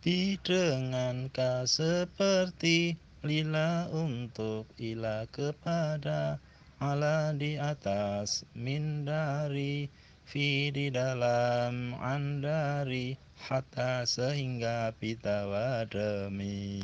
Di dengan ka seperti lila untuk ila kepada Allah di atas mindari fi di dalam andari hatta sehingga pita wademi